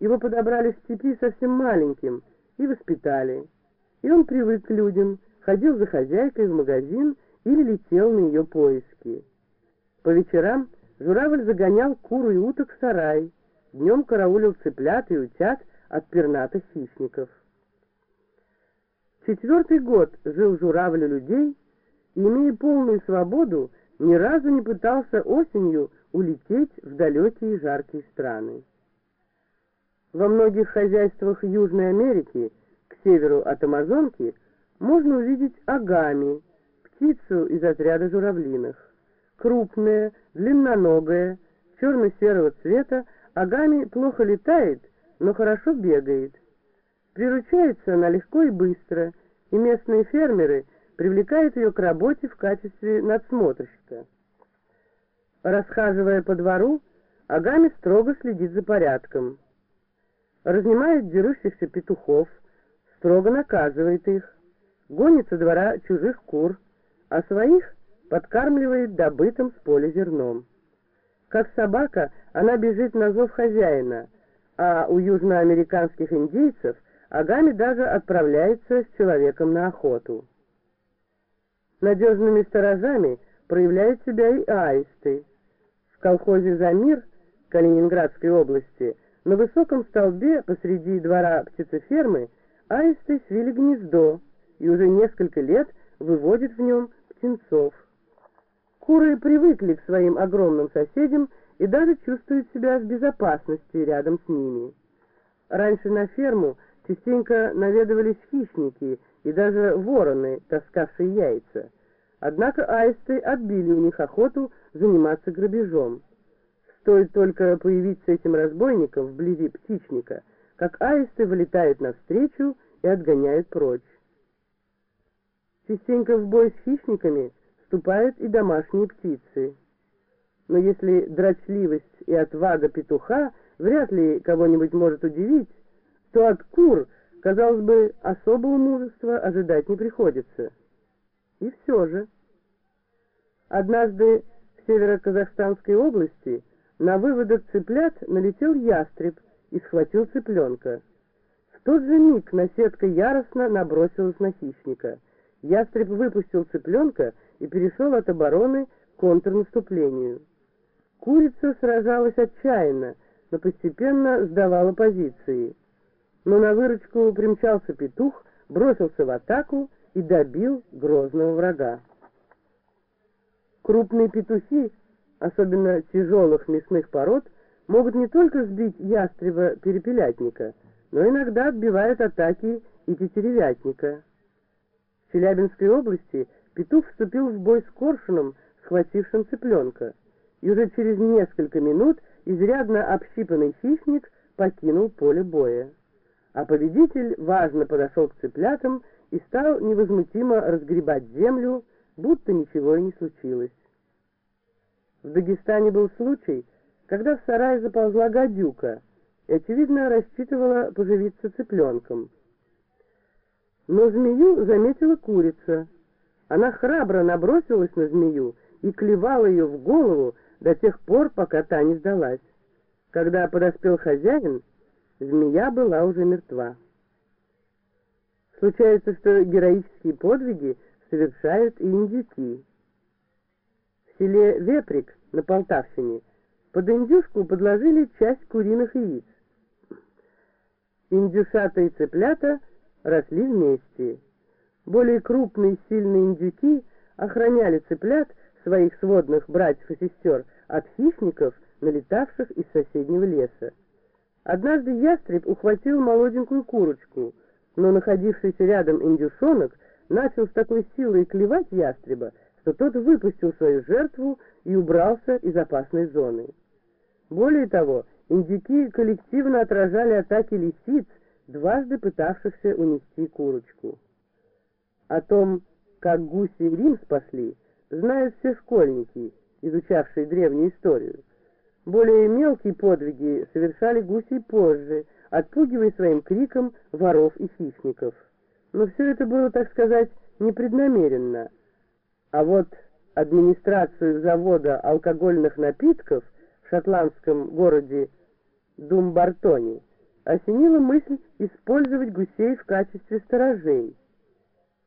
Его подобрали в степи совсем маленьким и воспитали. И он привык к людям, ходил за хозяйкой в магазин или летел на ее поиски. По вечерам журавль загонял куру и уток в сарай, днем караулил цыплят и утят от пернатых хищников. Четвертый год жил журавль людей, и, имея полную свободу, ни разу не пытался осенью улететь в далекие жаркие страны. Во многих хозяйствах Южной Америки, к северу от Амазонки, можно увидеть агами, птицу из отряда журавлиных. Крупная, длинноногая, черно-серого цвета, агами плохо летает, но хорошо бегает. Приручается она легко и быстро, и местные фермеры привлекают ее к работе в качестве надсмотрщика. Расхаживая по двору, Агами строго следит за порядком. Разнимает дерущихся петухов, строго наказывает их, гонит со двора чужих кур, а своих подкармливает добытым с поля зерном. Как собака, она бежит на зов хозяина, а у южноамериканских индейцев Агами даже отправляется с человеком на охоту. Надежными сторожами проявляют себя и аисты. В колхозе «За мир» Калининградской области на высоком столбе посреди двора птицефермы аисты свили гнездо и уже несколько лет выводят в нем птенцов. Куры привыкли к своим огромным соседям и даже чувствуют себя в безопасности рядом с ними. Раньше на ферму частенько наведывались хищники и даже вороны, таскавшие яйца. Однако аисты отбили у них охоту заниматься грабежом. Стоит только появиться этим разбойникам вблизи птичника, как аисты вылетают навстречу и отгоняют прочь. Частенько в бой с хищниками вступают и домашние птицы. Но если дрочливость и отвага петуха вряд ли кого-нибудь может удивить, то от кур, казалось бы, особого мужества ожидать не приходится. И все же. Однажды в северо-казахстанской области на выводок цыплят налетел ястреб и схватил цыпленка. В тот же миг наседка яростно набросилась на хищника. Ястреб выпустил цыпленка и перешел от обороны к контрнаступлению. Курица сражалась отчаянно, но постепенно сдавала позиции но на выручку примчался петух, бросился в атаку и добил грозного врага. Крупные петухи, особенно тяжелых мясных пород, могут не только сбить ястреба-перепелятника, но иногда отбивают атаки и тетеревятника. В Челябинской области петух вступил в бой с коршуном, схватившим цыпленка, и уже через несколько минут изрядно общипанный хищник покинул поле боя а победитель важно подошел к цыплятам и стал невозмутимо разгребать землю, будто ничего и не случилось. В Дагестане был случай, когда в сарай заползла гадюка и, очевидно, рассчитывала поживиться цыпленком. Но змею заметила курица. Она храбро набросилась на змею и клевала ее в голову до тех пор, пока та не сдалась. Когда подоспел хозяин, Змея была уже мертва. Случается, что героические подвиги совершают и индюки. В селе Веприк на Полтавщине под индюшку подложили часть куриных яиц. Индюшата и цыплята росли вместе. Более крупные сильные индюки охраняли цыплят, своих сводных братьев и сестер, от хищников, налетавших из соседнего леса. Однажды ястреб ухватил молоденькую курочку, но находившийся рядом индюшонок начал с такой силой клевать ястреба, что тот выпустил свою жертву и убрался из опасной зоны. Более того, индюки коллективно отражали атаки лисиц, дважды пытавшихся унести курочку. О том, как гуси Рим спасли, знают все школьники, изучавшие древнюю историю. Более мелкие подвиги совершали гуси позже, отпугивая своим криком воров и хищников. Но все это было, так сказать, непреднамеренно. А вот администрацию завода алкогольных напитков в шотландском городе Думбартоне осенила мысль использовать гусей в качестве сторожей.